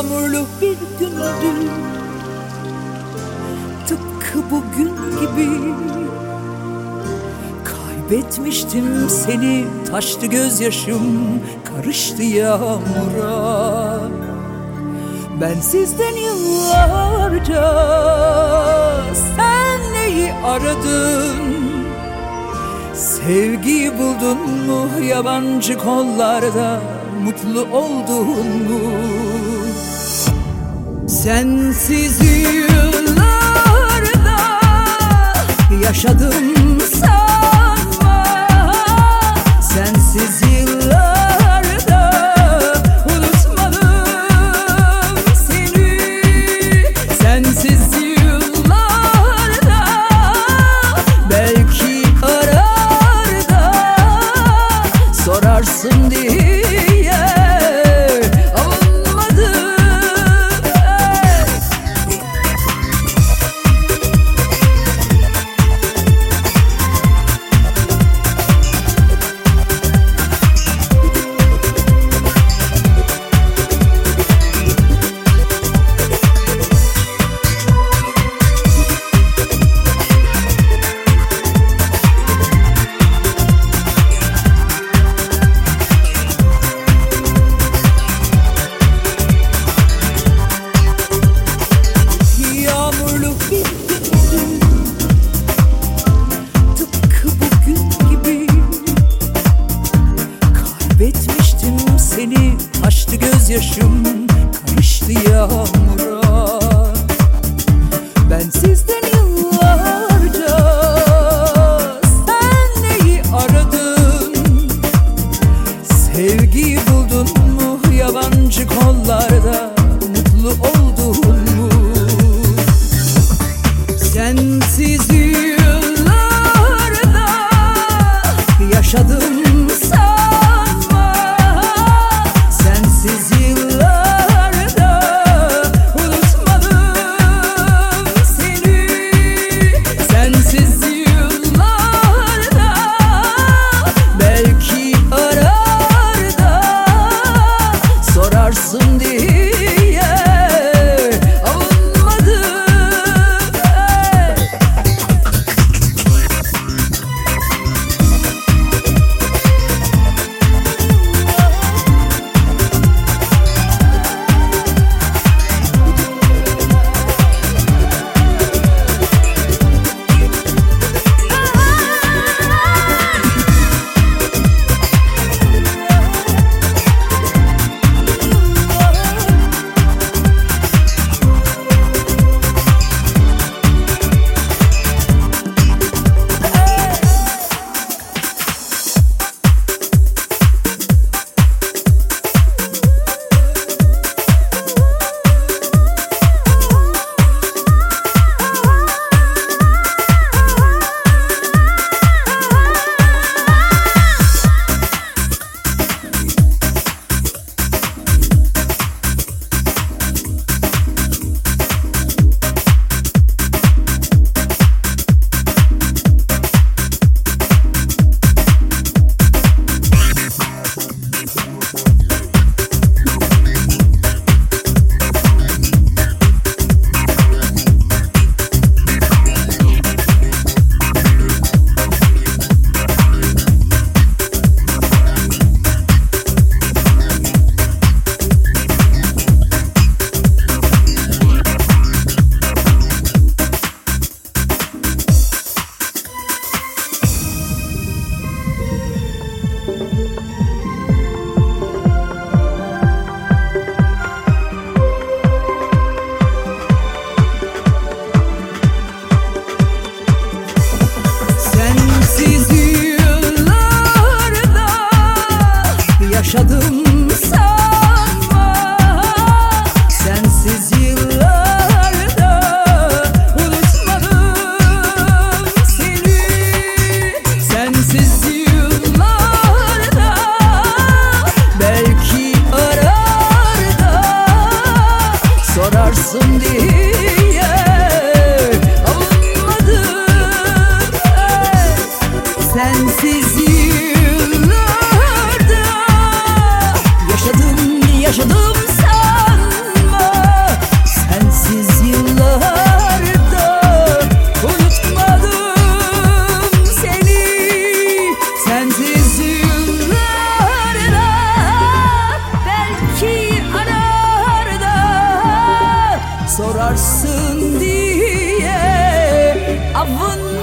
Yağmurlu bir gündü Tıpkı bugün gibi. Kaybetmiştim seni Taştı gözyaşım Karıştı yağmura. Ben sizden yıllarca Sen neyi aradın? Sevgiyi buldun mu yabancı kollarda Mutlu oldun mu Sensiz yıllarda yaşadım sanma. Sensiz yıllarda unutmadım seni. Sensiz yıllarda belki arar da sorarsın diye Gözyaşım Karıştı yağmura Ben sizden yıllarca Sen neyi aradın? Sevgiyi buldun mu yabancı kollarda? Mutlu oldun mu? Sensiz yıllarda yaşadım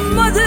kalmadı